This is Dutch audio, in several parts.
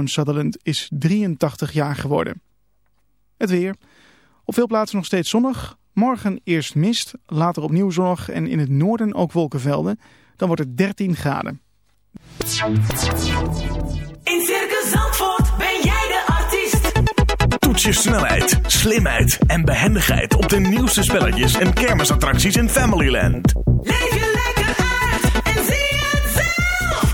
Joan Sutherland is 83 jaar geworden. Het weer. Op veel plaatsen nog steeds zonnig. Morgen eerst mist, later opnieuw zonnig en in het noorden ook wolkenvelden. Dan wordt het 13 graden. In Circus Zandvoort ben jij de artiest. Toets je snelheid, slimheid en behendigheid op de nieuwste spelletjes en kermisattracties in Familyland. Leef je lekker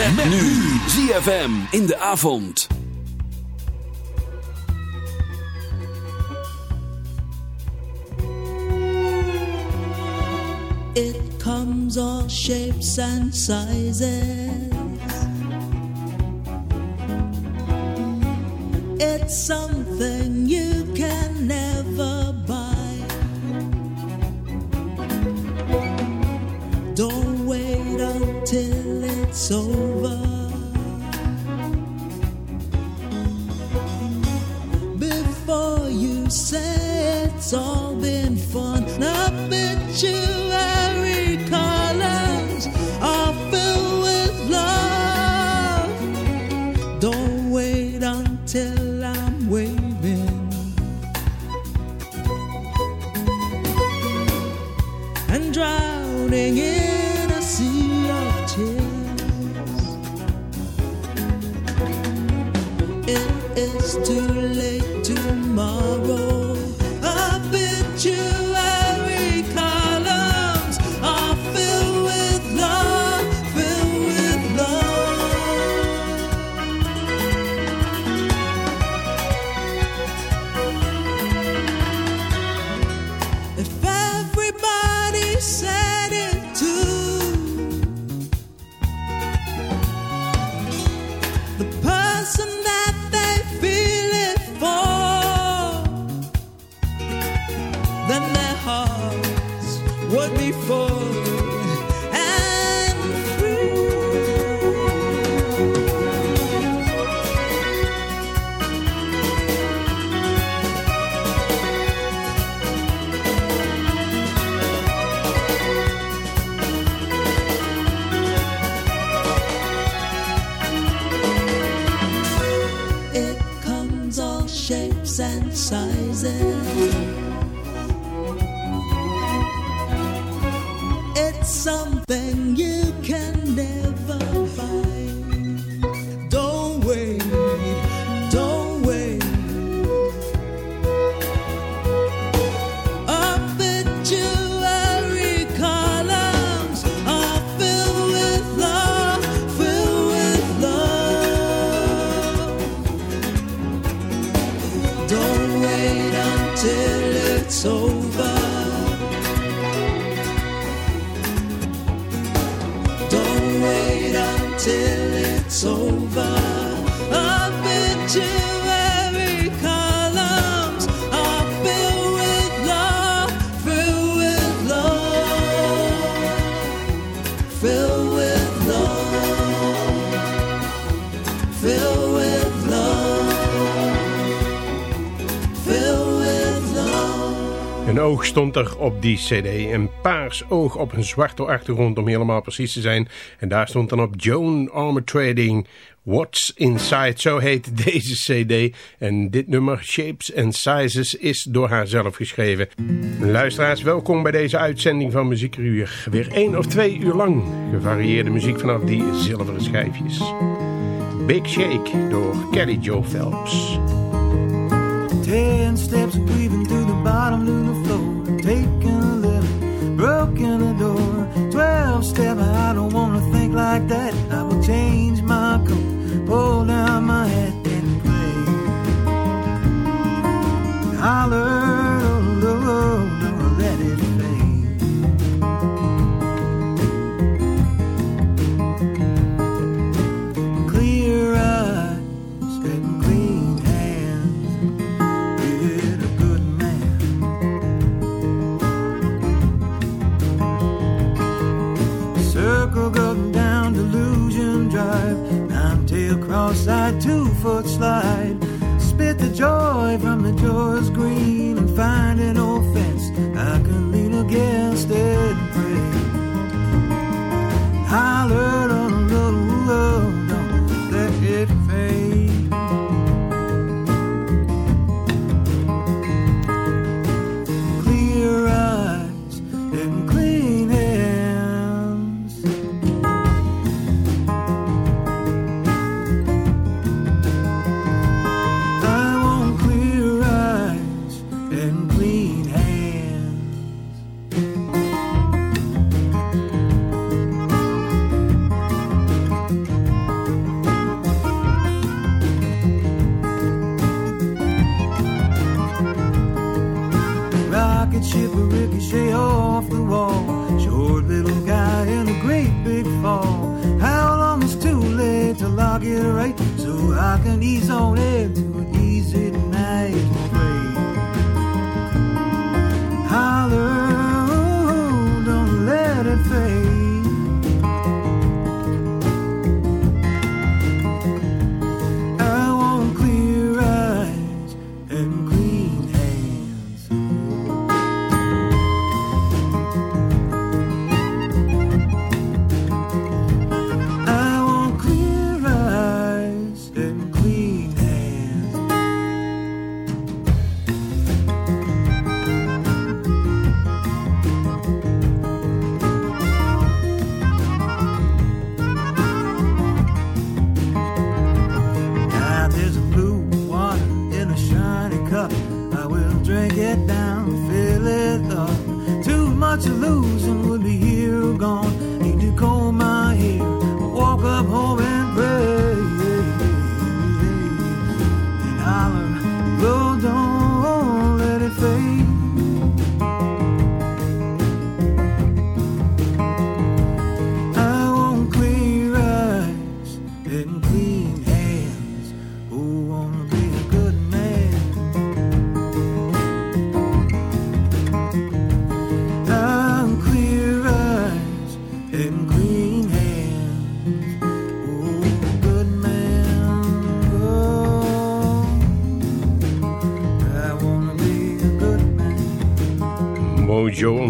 Met, met nu ZFM in de avond. It comes all shapes and sizes. It's something you can never buy. Don't wait it's over. Before you say it's all been fun, obituary columns are filled with love. Don't wait until I'm waving and drowning in a sea to oog stond er op die cd. Een paars oog op een zwarte achtergrond om helemaal precies te zijn. En daar stond dan op Joan Armour Trading What's Inside. Zo heet deze cd. En dit nummer Shapes and Sizes is door haar zelf geschreven. Luisteraars, welkom bij deze uitzending van Muziekuur. Weer één of twee uur lang gevarieerde muziek vanaf die zilveren schijfjes. Big Shake door Kelly Joe Phelps. Ten steps weaving through the bottom to the floor. Taking a living, broken the door. Twelve step, I don't wanna think like that. Foot slide. Spit the joy from the joyous green and find an old fence I can lean against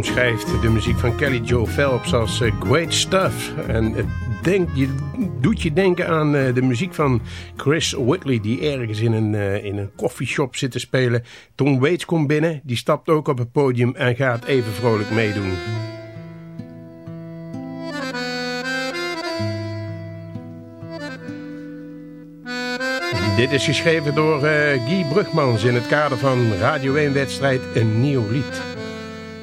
omschrijft de muziek van Kelly Joe Phelps als eh, great stuff. En het je, doet je denken aan eh, de muziek van Chris Whitley... die ergens in een, eh, in een koffieshop zit te spelen. Tom Waits komt binnen, die stapt ook op het podium... en gaat even vrolijk meedoen. Dit is geschreven door Guy Brugmans in het kader van Radio 1-wedstrijd Een Nieuw Lied.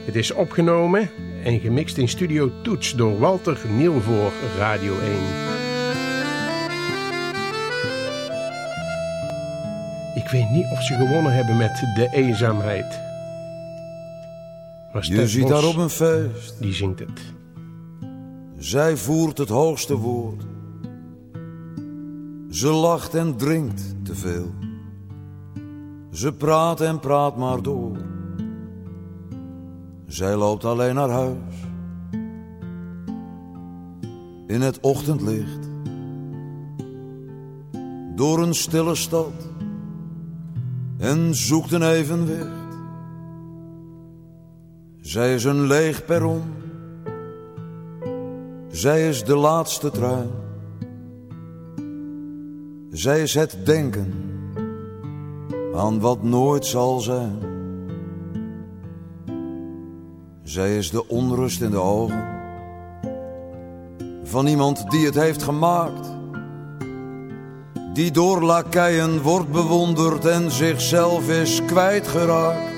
Het is opgenomen en gemixt in Studio Toets door Walter Niel voor Radio 1. Ik weet niet of ze gewonnen hebben met de eenzaamheid. Maar Je ziet Bos, daar op een feest, die zingt het. zij voert het hoogste woord. Ze lacht en drinkt te veel. Ze praat en praat maar door. Zij loopt alleen naar huis. In het ochtendlicht. Door een stille stad. En zoekt een evenwicht. Zij is een leeg perron. Zij is de laatste trein. Zij is het denken aan wat nooit zal zijn. Zij is de onrust in de ogen van iemand die het heeft gemaakt. Die door lakeien wordt bewonderd en zichzelf is kwijtgeraakt.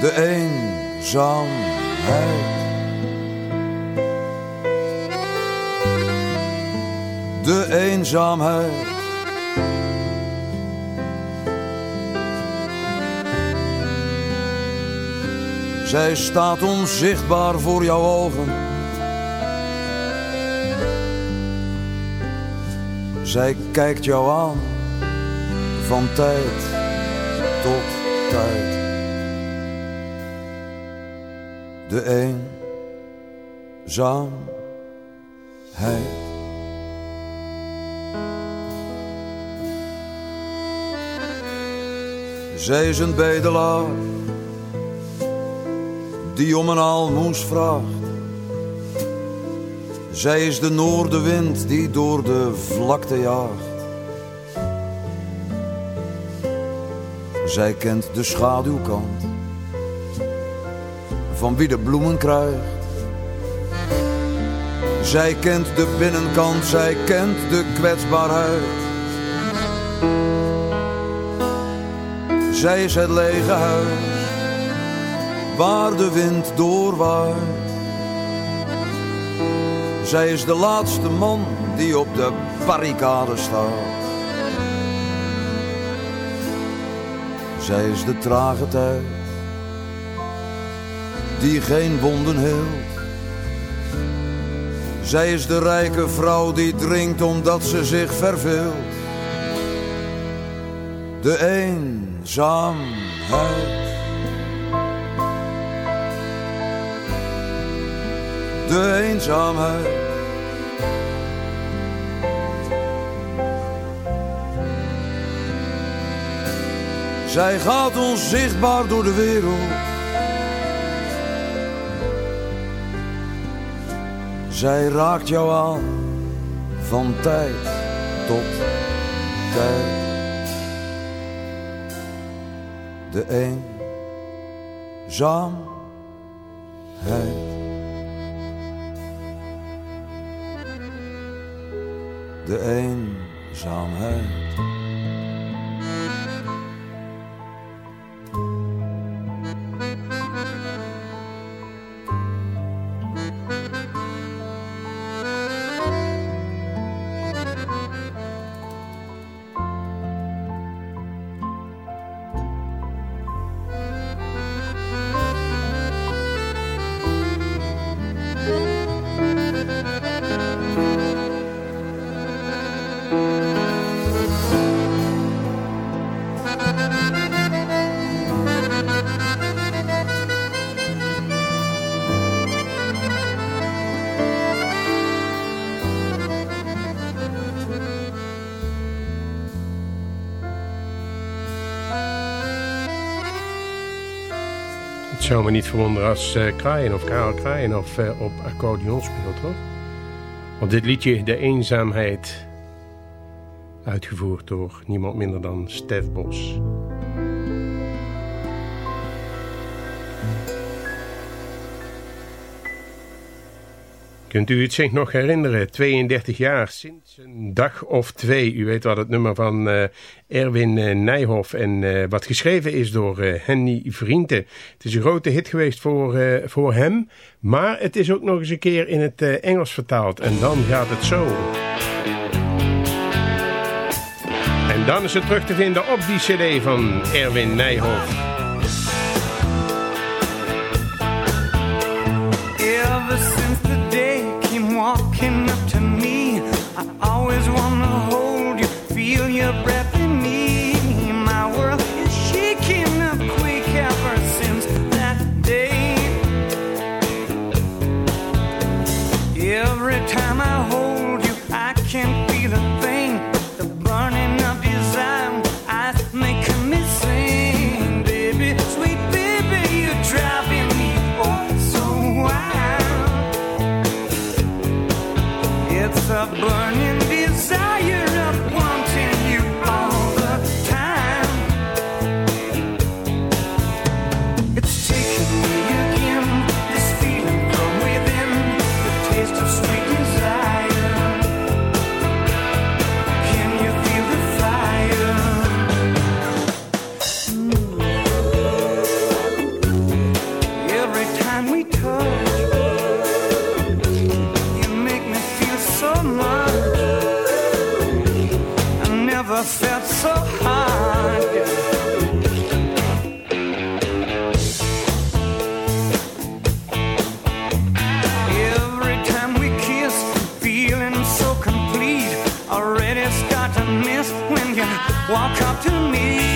De eenzaamheid. De eenzaamheid. Zij staat onzichtbaar voor jouw ogen. Zij kijkt jou aan van tijd tot tijd. De eenzaamheid. Zij is een bedelaar die om een aalmoes vraagt. Zij is de noordenwind die door de vlakte jaagt. Zij kent de schaduwkant van wie de bloemen krijgt. Zij kent de binnenkant, zij kent de kwetsbaarheid. Zij is het lege huis waar de wind doorwaait. Zij is de laatste man die op de barricade staat. Zij is de trage tijd die geen wonden heelt. Zij is de rijke vrouw die drinkt omdat ze zich verveelt. De eenzaamheid. De eenzaamheid. Zij gaat onzichtbaar door de wereld. Zij raakt jou aan van tijd tot tijd. De eenzaamheid. De eenzaamheid. Me niet verwonderen als eh Kraaien of Karel Kraaien of eh, op accordeon speelt, hoor. Want dit liedje, De Eenzaamheid, uitgevoerd door niemand minder dan Stef Bos. Kunt u het zich nog herinneren? 32 jaar, sinds een dag of twee. U weet wat het nummer van eh, Erwin eh, Nijhoff en eh, wat geschreven is door Henny Vrienden. Het is een grote hit geweest voor, voor hem, maar het is ook nog eens een keer in het Engels vertaald. En dan gaat het zo. En dan is het terug te vinden op die cd van Erwin Nijhoff. can walk up to me.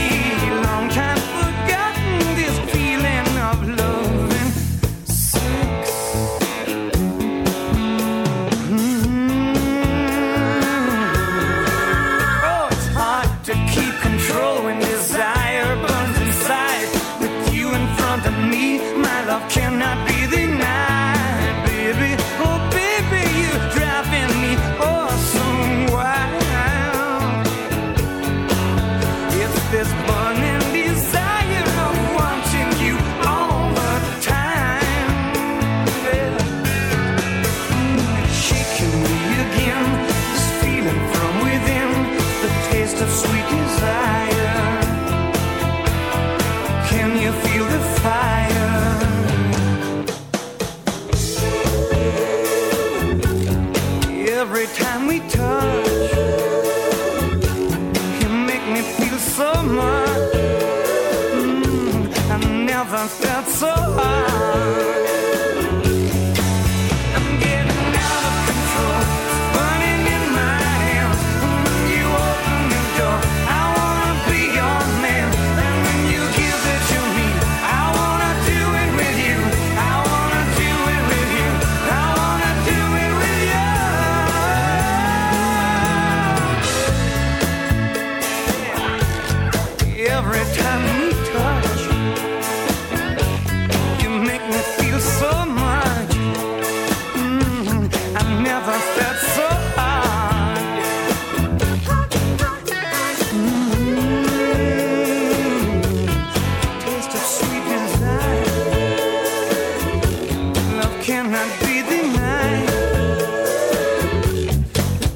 cannot be denied.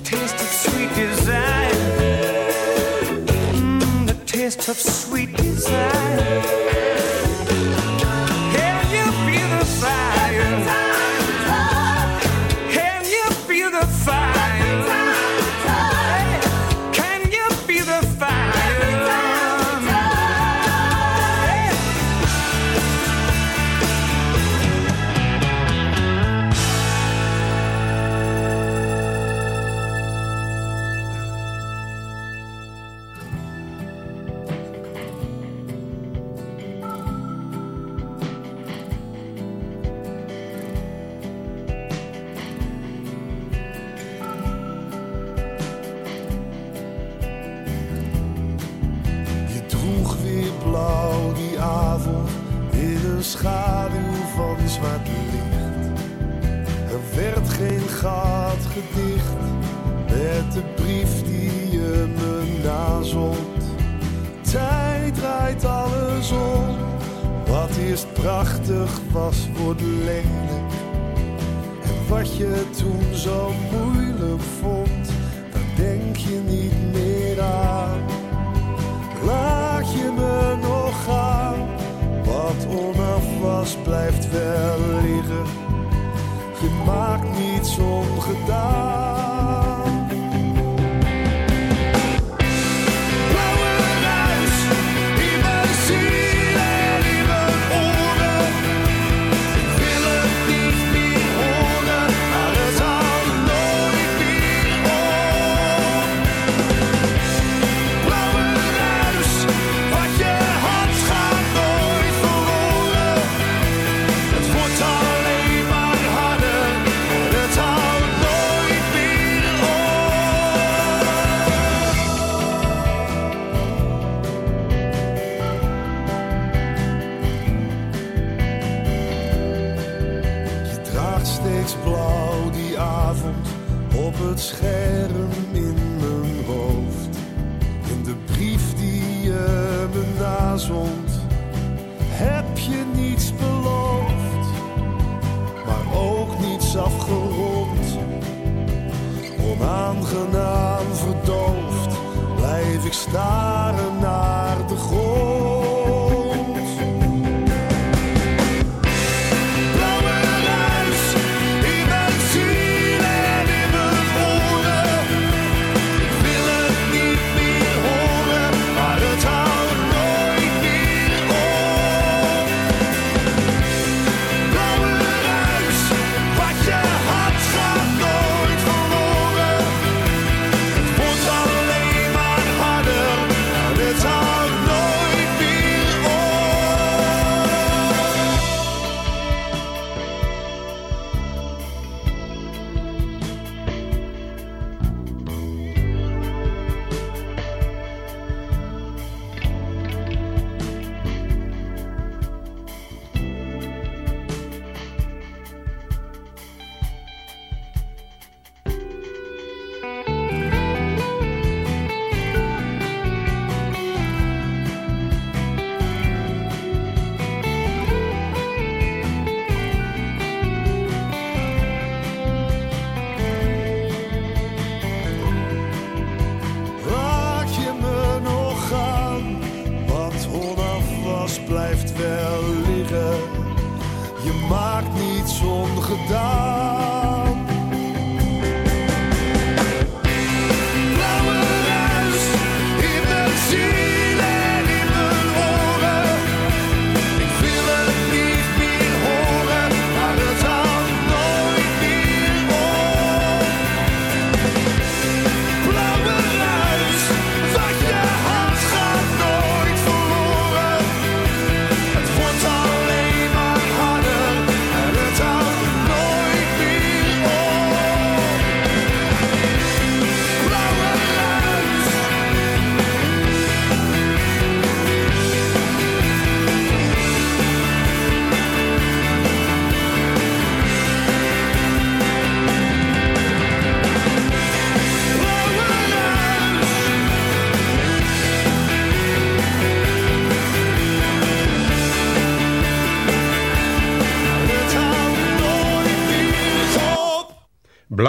Taste of sweet desire. Mm, the taste of sweet desire.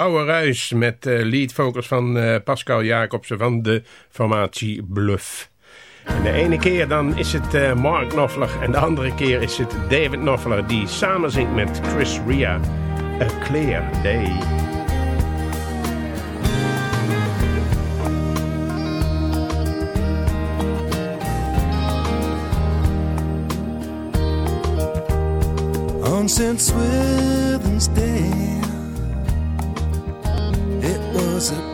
Blauwe Ruis met uh, lead van uh, Pascal Jacobsen van de formatie Bluff. En de ene keer dan is het uh, Mark Knopfler en de andere keer is het David Knopfler die samen zingt met Chris Ria. A Clear Day. On. Swithin's was a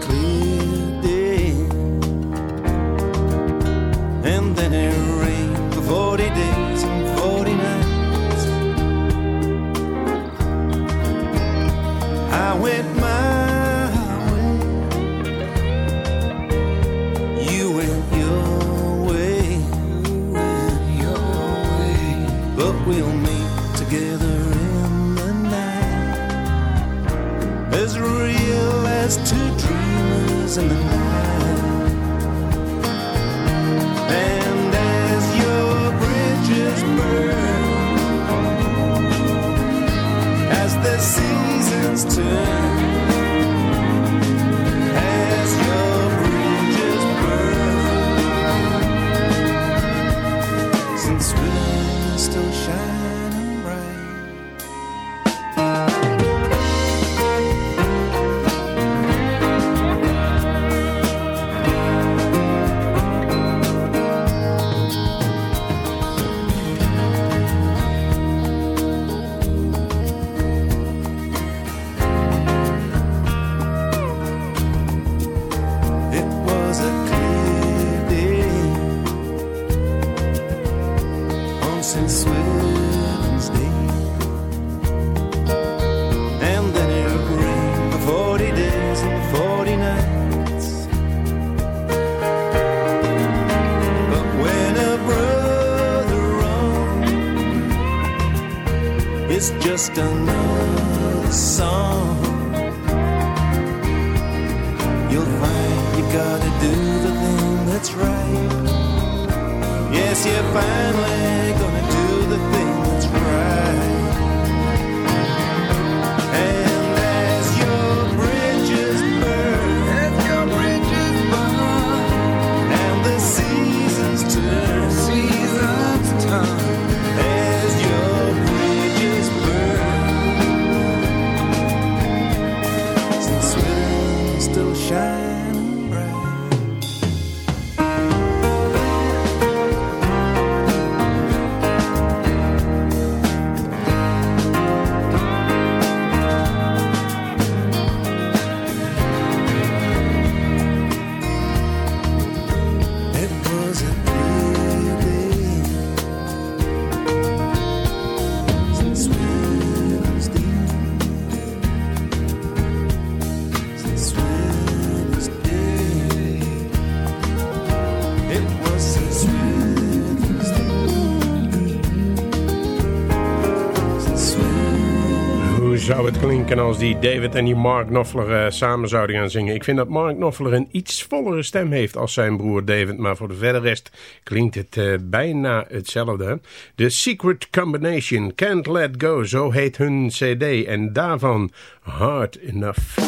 zou het klinken als die David en die Mark Knopfler eh, samen zouden gaan zingen? Ik vind dat Mark Knopfler een iets vollere stem heeft als zijn broer David. Maar voor de verder rest klinkt het eh, bijna hetzelfde. The Secret Combination, Can't Let Go, zo heet hun cd. En daarvan Hard Enough.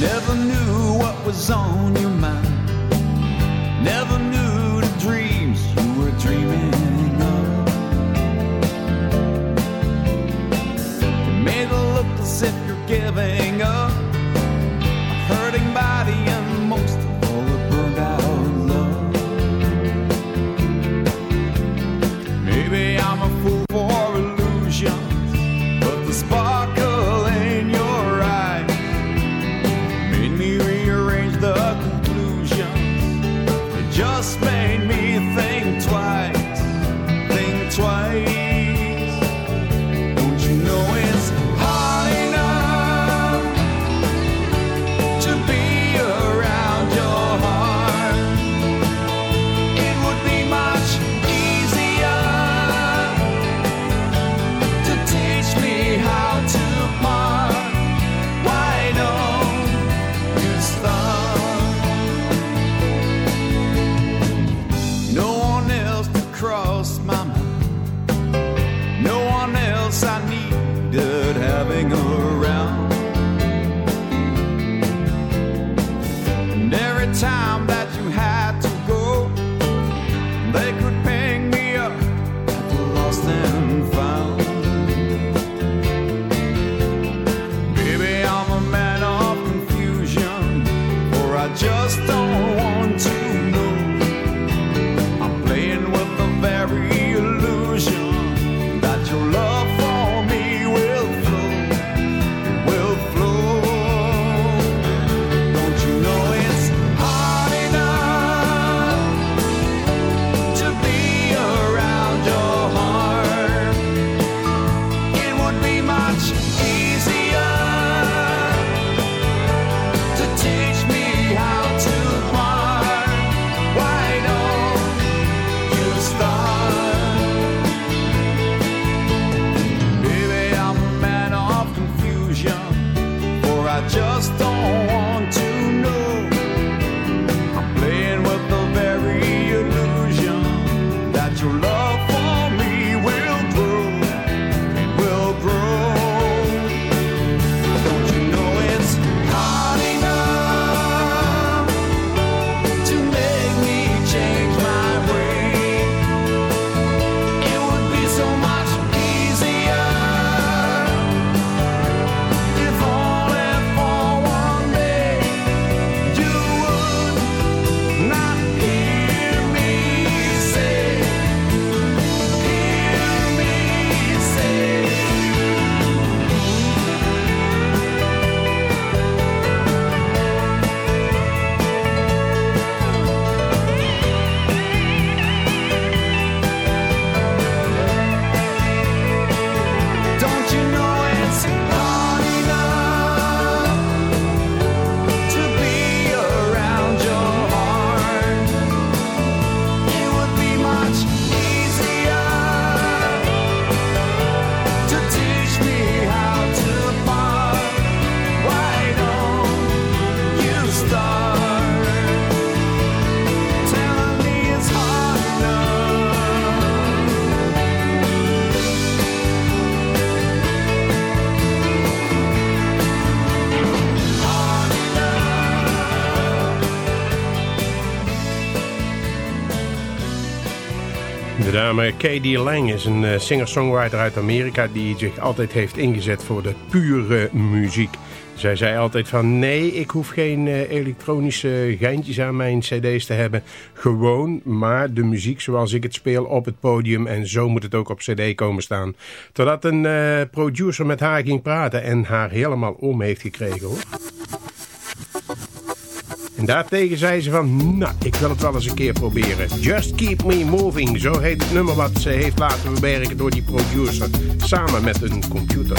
Never knew what was on your mind. Giving up. A hurting body and most of all a burned out love. Maybe I'm a fool for illusions, but the sparkle in your eye made me rearrange the conclusions. It just made K.D. Lang is een eh, singer-songwriter uit Amerika die zich altijd heeft ingezet voor de pure muziek. Zij zei altijd van nee, ik hoef geen eh, elektronische geintjes aan mijn cd's te hebben. Gewoon maar de muziek zoals ik het speel op het podium en zo moet het ook op cd komen staan. Totdat een eh, producer met haar ging praten en haar helemaal om heeft gekregen hoor. En daartegen zei ze van, nou, ik wil het wel eens een keer proberen. Just Keep Me Moving, zo heet het nummer wat ze heeft laten bewerken door die producer. Samen met een computer.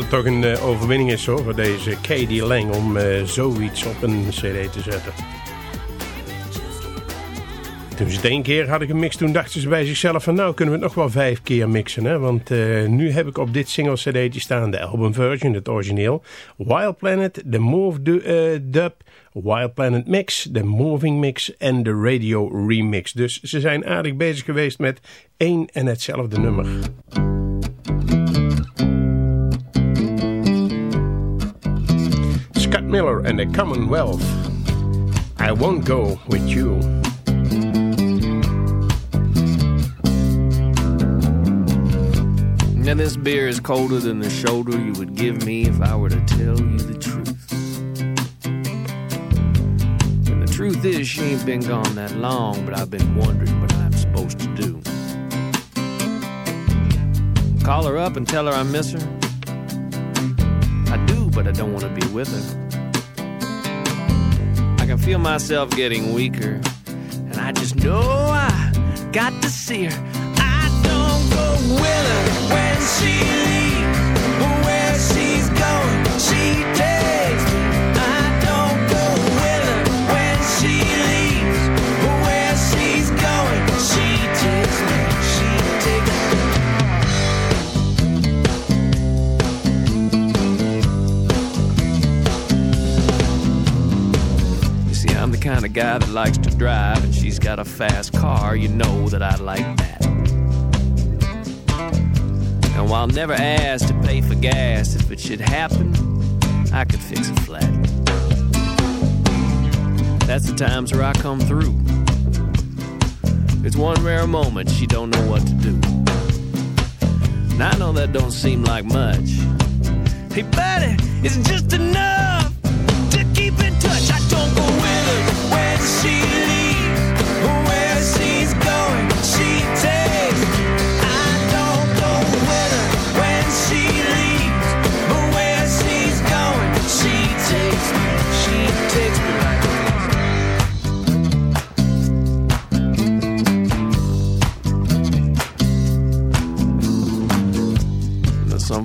Het toch een eh, overwinning is hoor, voor deze Katie Lang om eh, zoiets op een cd te zetten. Toen ze het één keer hadden gemixt, toen dachten ze bij zichzelf van nou kunnen we het nog wel vijf keer mixen. Hè? Want eh, nu heb ik op dit single cd'tje staan de albumversion, het origineel. Wild Planet, de Move du Dub, Wild Planet Mix, de Moving Mix en de Radio Remix. Dus ze zijn aardig bezig geweest met één en hetzelfde nummer. Miller and the Commonwealth. I won't go with you. And this beer is colder than the shoulder you would give me if I were to tell you the truth. And the truth is, she ain't been gone that long, but I've been wondering what I'm supposed to do. Call her up and tell her I miss her. I do, but I don't want to be with her. I can feel myself getting weaker, and I just know I got to see her. I don't go with her when she leaves, kind of guy that likes to drive, and she's got a fast car. You know that I like that. And while never asked to pay for gas, if it should happen, I could fix it flat. That's the times where I come through. It's one rare moment she don't know what to do. And I know that don't seem like much. Hey, buddy, it's just enough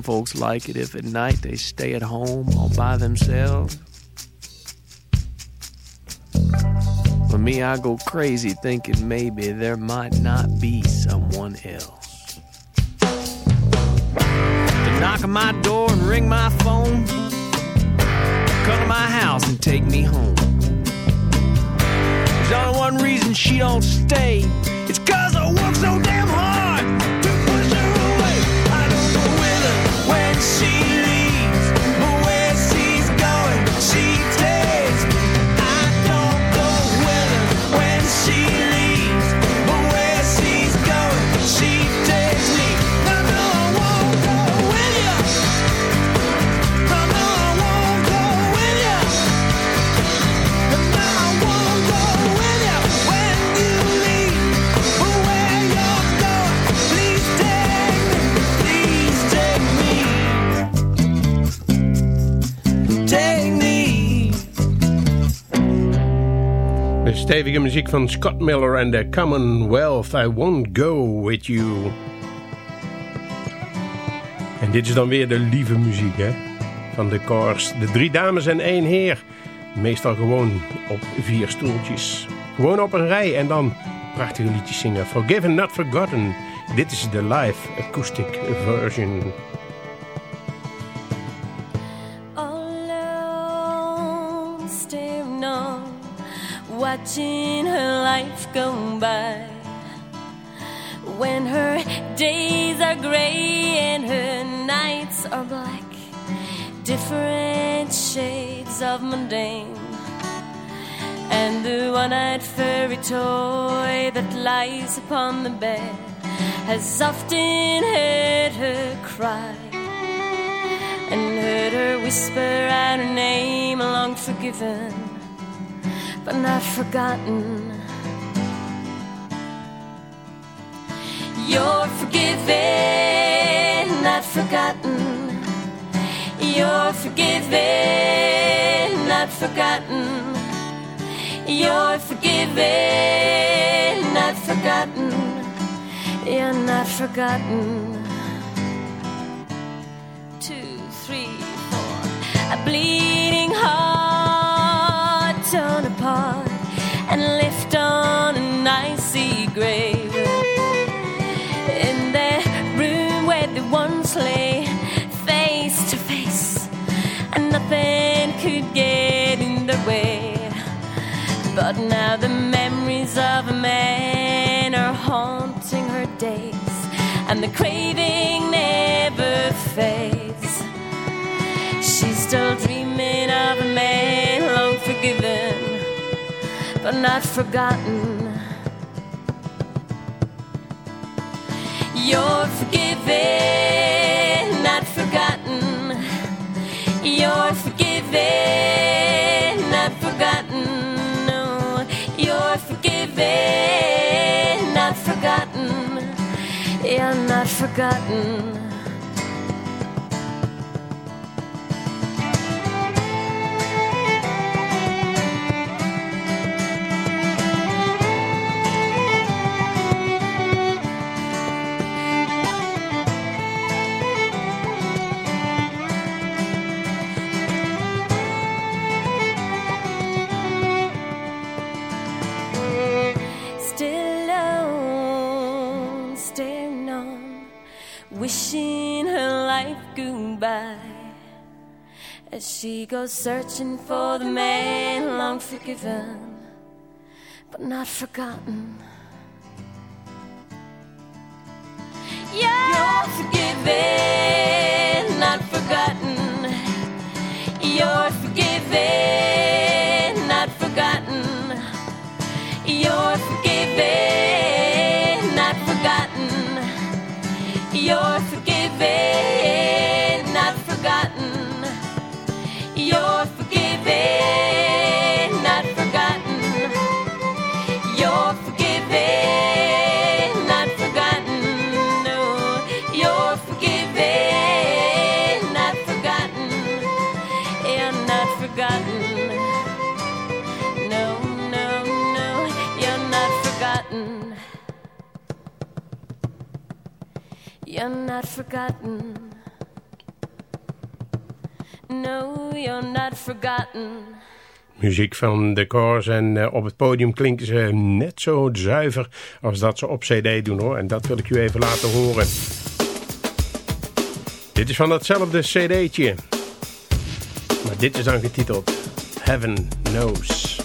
folks like it if at night they stay at home all by themselves. For me, I go crazy thinking maybe there might not be someone else. To knock on my door and ring my phone, come to my house and take me home. There's only one reason she don't stay. It's cause I work so damn hard stevige muziek van Scott Miller en de Commonwealth. I won't go with you. En dit is dan weer de lieve muziek hè? van de Cars. De drie dames en één heer. Meestal gewoon op vier stoeltjes. Gewoon op een rij en dan prachtige liedjes zingen. Forgiven, not forgotten. Dit is de live acoustic version. Watching her life go by. When her days are gray and her nights are black, different shades of mundane. And the one eyed furry toy that lies upon the bed has often heard her cry and heard her whisper out her name, long forgiven, but not forgotten. You're forgiven, not forgotten. You're forgiven, not forgotten. You're forgiven, not forgotten. You're not forgotten. Two, three, four. A bleeding heart and left on an icy grave. In the room where they once lay, face to face, and nothing could get in the way. But now the memories of a man are haunting her days, and the craving never fades. She's still dreaming of a man but not forgotten. You're forgiven, not forgotten. You're forgiven, not forgotten. No, you're forgiven, not forgotten. You're not forgotten. She goes searching for the man long forgiven, but not forgotten. Yeah, you're forgiven, not forgotten. You're forgiven, not forgotten. You're forgiven, not forgotten. You're forgiven. forgotten. No, you're not forgotten. Muziek van de cores en eh, op het podium klinken ze net zo zuiver als dat ze op cd doen hoor. En dat wil ik u even laten horen. Dit is van datzelfde cd'tje. Maar dit is dan getiteld Heaven Knows.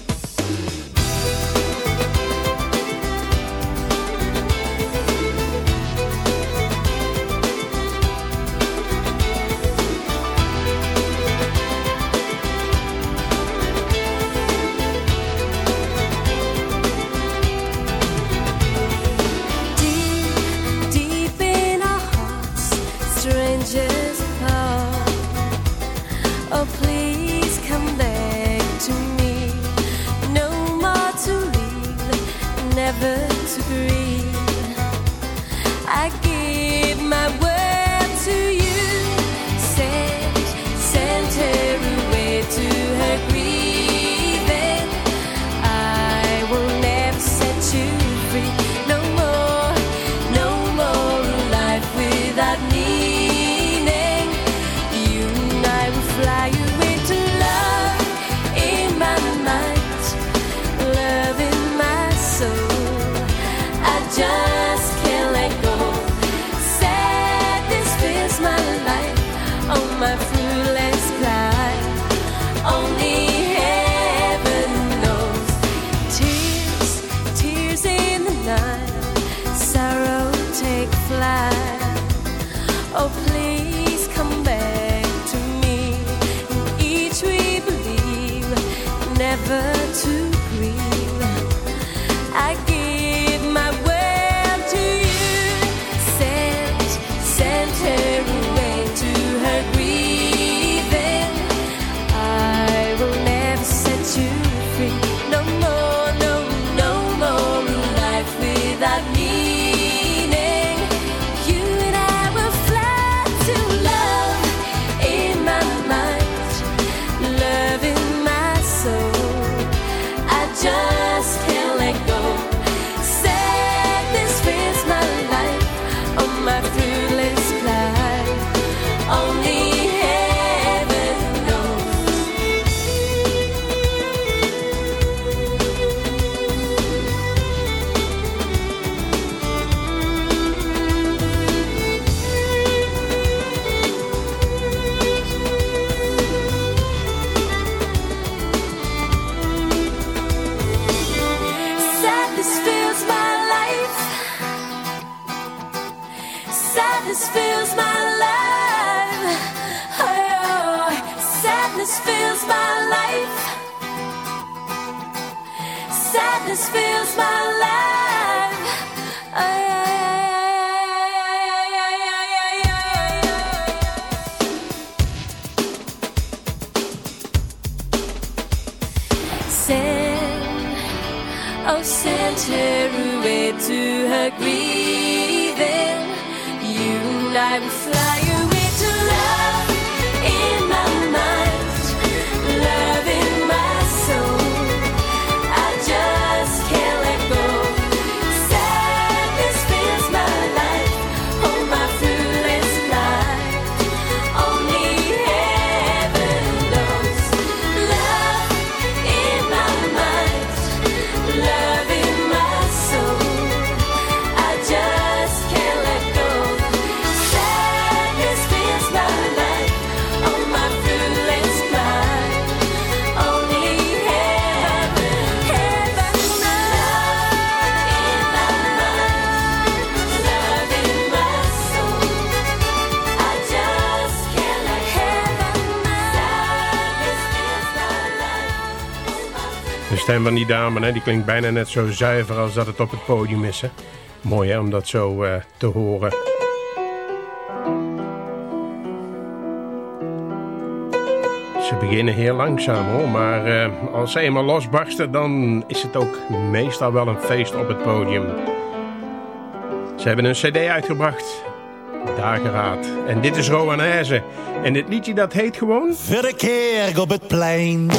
van die dame, hè, die klinkt bijna net zo zuiver als dat het op het podium is. Hè? Mooi hè, om dat zo eh, te horen. Ze beginnen heel langzaam hoor, maar eh, als ze eenmaal losbarsten, dan is het ook meestal wel een feest op het podium. Ze hebben een cd uitgebracht, Dageraad. En dit is Roanaise. En dit liedje dat heet gewoon... Verkeer op het plein.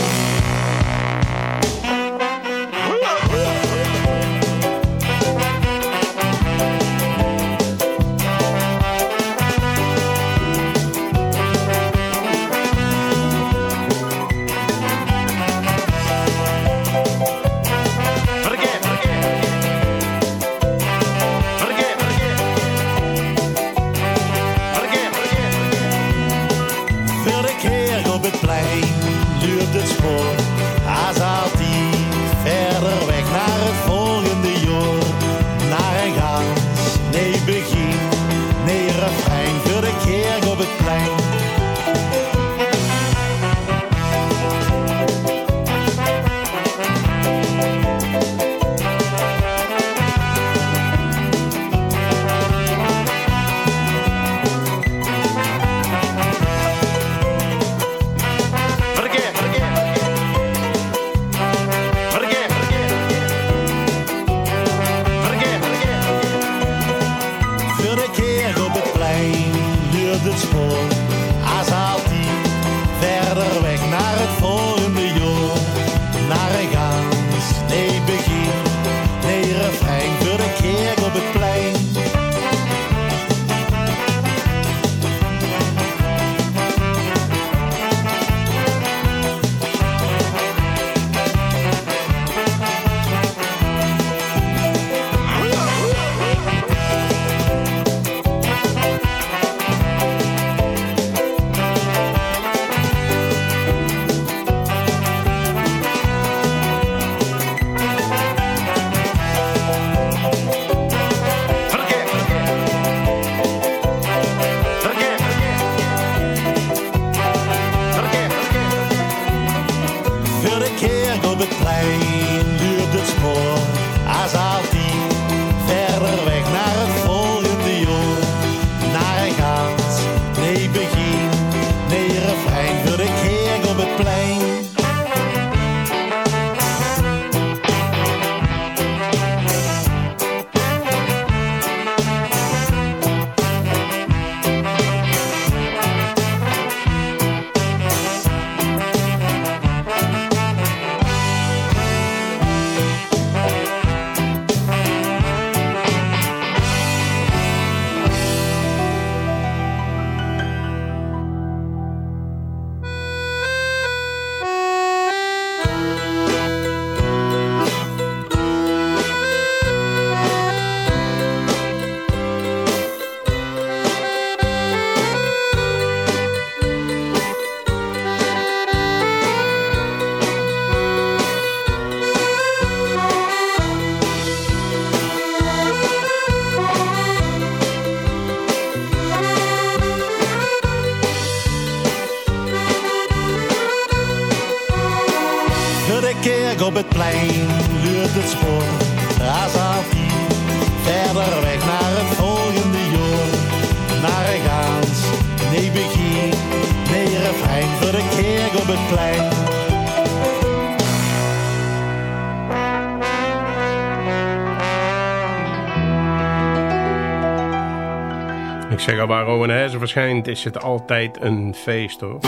Verschijnt is het altijd een feest hoor.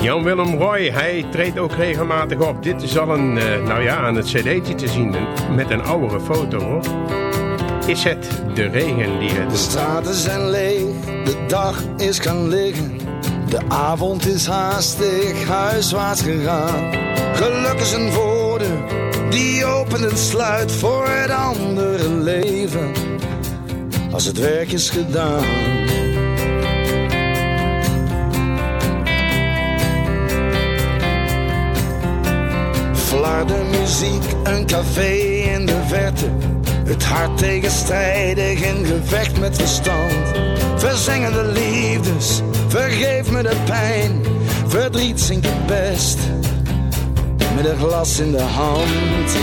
Jan-Willem Roy, hij treedt ook regelmatig op. Dit is al een, eh, nou ja, aan het cd'tje te zien met een oudere foto hoor. Is het de regen die het De straten zijn leeg, de dag is gaan liggen. De avond is haastig huiswaarts gegaan. Geluk is een voordeur die opent en sluit voor het andere leven. Als het werk is gedaan. Flarde muziek, een café in de verte. Het hart tegenstrijdig in gevecht met verstand. Verzengende liefdes, vergeef me de pijn. Verdriet zingt het best, met een glas in de hand.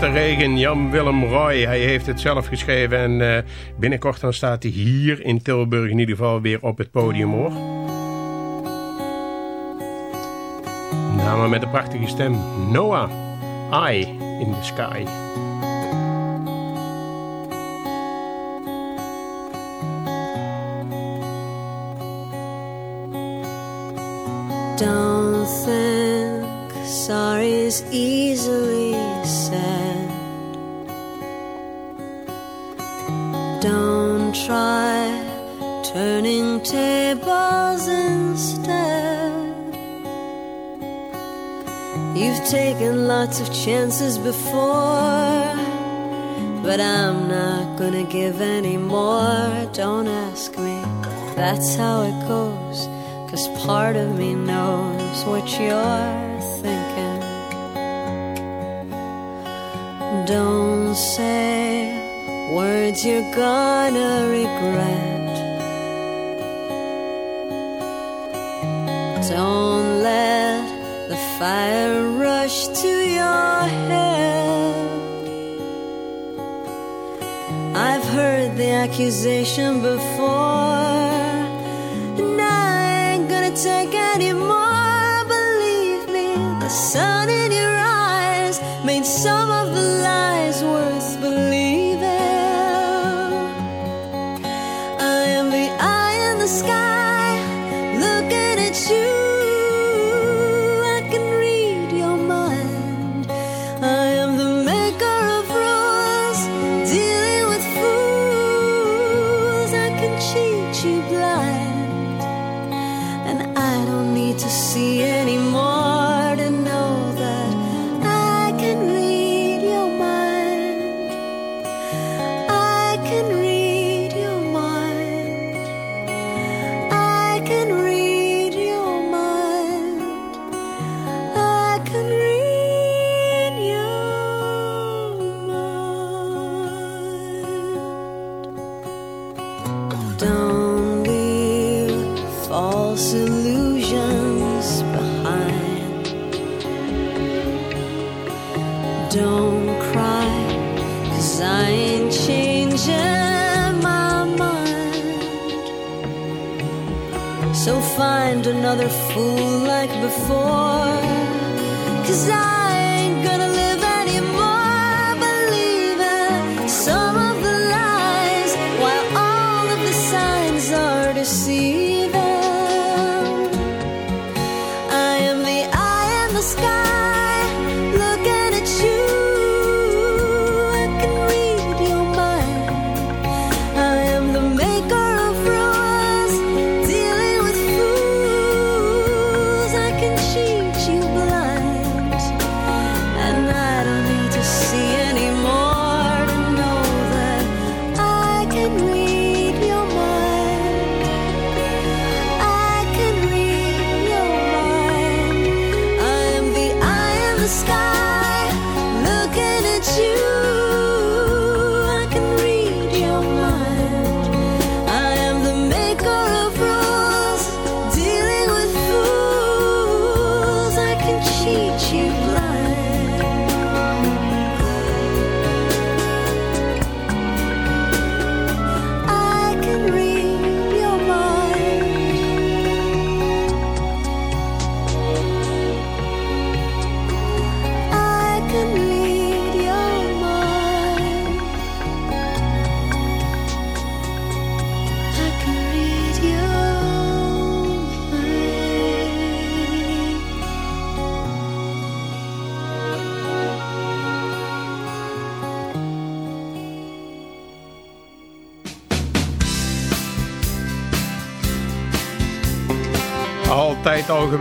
De regen? Jan-Willem Roy, hij heeft het zelf geschreven en eh, binnenkort dan staat hij hier in Tilburg in ieder geval weer op het podium hoor. Nou, met een prachtige stem. Noah, Eye in the Sky. Don't think sorry's easily said. Don't try turning tables instead. You've taken lots of chances before, but I'm not gonna give any more. Don't ask me, that's how it goes. Cause part of me knows what you're Don't say words you're gonna regret. Don't let the fire rush to your head. I've heard the accusation before.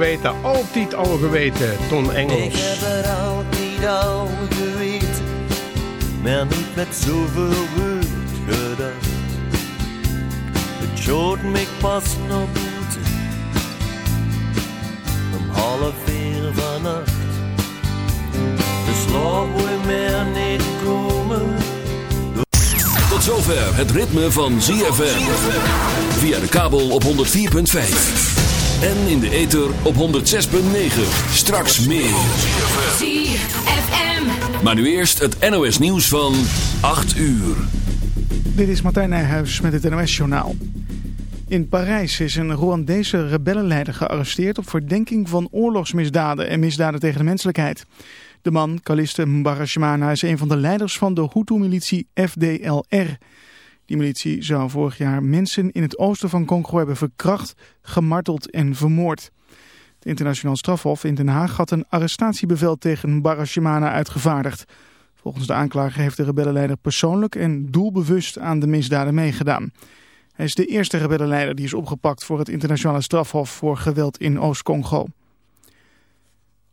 Geweten, altijd al geweten, Ton Ik Engels. heb het altijd al geweten, maar niet met zoveel woord gedacht. Het schoot me pas nog buiten, om half vier vannacht. De slaap wil meer niet komen. Tot zover het ritme van ZFM. Via de kabel op 104.5. En in de ether op 106.9. Straks meer. ZFM. Maar nu eerst het NOS nieuws van 8 uur. Dit is Martijn Nijhuis met het NOS-journaal. In Parijs is een Rwandese rebellenleider gearresteerd op verdenking van oorlogsmisdaden en misdaden tegen de menselijkheid. De man, Kaliste Mbarashimana, is een van de leiders van de Hutu-militie FDLR. Die militie zou vorig jaar mensen in het oosten van Congo hebben verkracht, gemarteld en vermoord. Het internationaal strafhof in Den Haag had een arrestatiebevel tegen Mbarashimana uitgevaardigd. Volgens de aanklager heeft de rebellenleider persoonlijk en doelbewust aan de misdaden meegedaan. Hij is de eerste rebellenleider die is opgepakt voor het internationale strafhof voor geweld in Oost-Congo.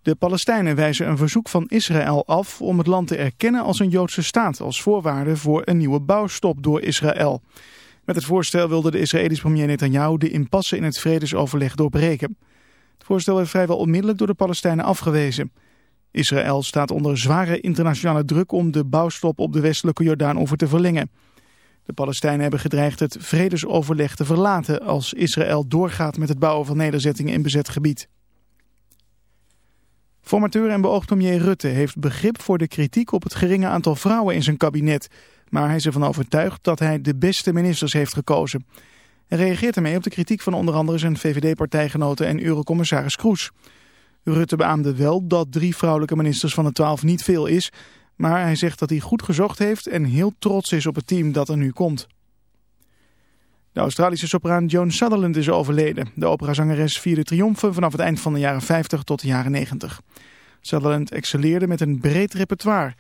De Palestijnen wijzen een verzoek van Israël af om het land te erkennen als een Joodse staat als voorwaarde voor een nieuwe bouwstop door Israël. Met het voorstel wilde de Israëlische premier Netanyahu de impasse in het vredesoverleg doorbreken. Het voorstel werd vrijwel onmiddellijk door de Palestijnen afgewezen. Israël staat onder zware internationale druk om de bouwstop op de westelijke Jordaan-oever te verlengen. De Palestijnen hebben gedreigd het vredesoverleg te verlaten als Israël doorgaat met het bouwen van nederzettingen in bezet gebied. Formateur en beoogd premier Rutte heeft begrip voor de kritiek op het geringe aantal vrouwen in zijn kabinet. Maar hij is ervan overtuigd dat hij de beste ministers heeft gekozen. Hij reageert ermee op de kritiek van onder andere zijn VVD-partijgenoten en eurocommissaris Kroes. Rutte beaamde wel dat drie vrouwelijke ministers van de twaalf niet veel is. Maar hij zegt dat hij goed gezocht heeft en heel trots is op het team dat er nu komt. De Australische sopraan Joan Sutherland is overleden. De operazangeres vierde triomfen vanaf het eind van de jaren 50 tot de jaren 90. Sutherland excelleerde met een breed repertoire.